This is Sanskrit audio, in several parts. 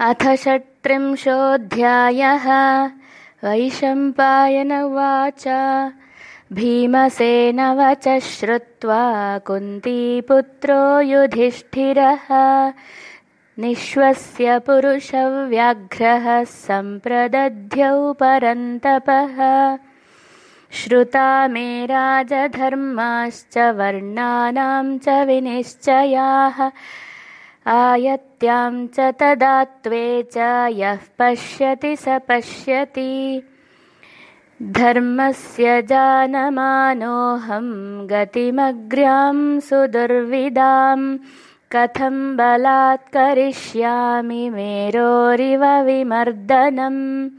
अथ षट्त्रिंशोऽध्यायः। वैशम्पायन उवाच। भीमसेनवच श्रुत्वा कुन्तीपुत्रो युधिष्ठिरः। निःश्वस्य पुरुषव्याघ्रः सम्प्रदध्यौ परन्तपः। श्रुता मे राजधर्माश्च वर्णानां च विनिश्चयाः आयत्यां च तदात्वे च यः पश्यति स पश्यति। धर्मस्य जानमानोऽहं गतिमग्र्यां सुदुर्विदां। कथं बलात्करिष्यामि मेरोरिव विमर्दनम्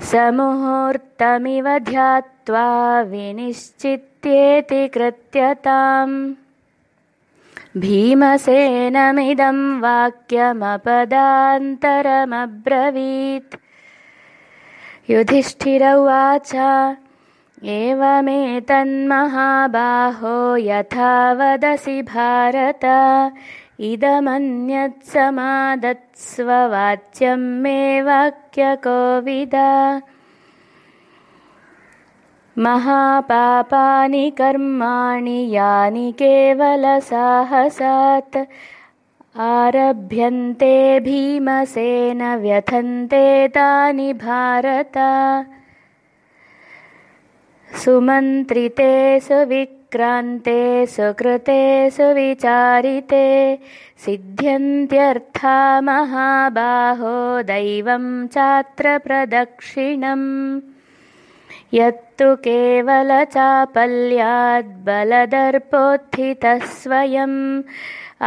समुहूर्तमिव ध्यात्वा विनिश्चित्येति कृत्यताम् भीमसेनमिदं वाक्यमपदान्तरमब्रवीत्। युधिष्ठिर उवाच एवमेतन्महाबाहो यथा वदसि भारत। इदमन्यत्समादत्स्ववाच्यं मे वाक्यकोविदा महापापानि कर्माणि यानि केवलसाहसात् आरभ्यन्ते भीमसेन व्यथन्ते तानि भारत। सुमन्त्रिते सुविक्रान्ते सुकृते सुविचारिते सिद्ध्यन्त्यर्था महाबाहो दैवं चात्र प्रदक्षिणम् यत्तु केवलचापल्याद्बलदर्पोत्थितः स्वयम्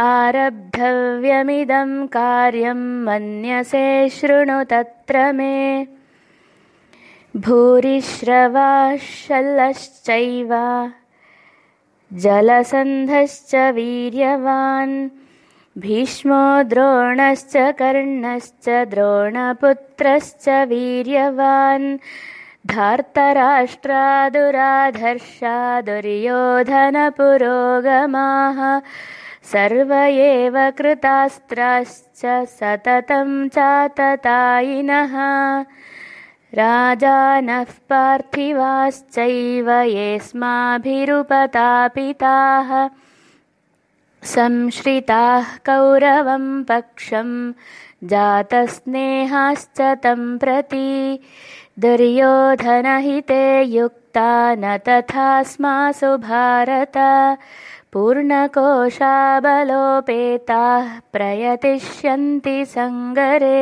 आरब्धव्यमिदं कार्यं मन्यसे शृणु तत्र मे। भूरिश्रवाशलश्चैव जलसन्धश्च वीर्यवान् भीष्मो द्रोणश्च कर्णश्च द्रोणपुत्रश्च वीर्यवान् धार्तराष्ट्रादुराधर्षा दुर्योधनपुरोगमाः सर्व एव कृतास्त्राश्च सततं चाततायिनः। राजानः पार्थिवाश्चैव येऽस्माभिरुपतापिताः संश्रिताः कौरवं पक्षं जातस्नेहाश्च तं प्रति दुर्योधनहिते युक्ता न तथा स्मासु भारत। पूर्णकोशाबलोपेताः प्रयतिष्यन्ति सङ्गरे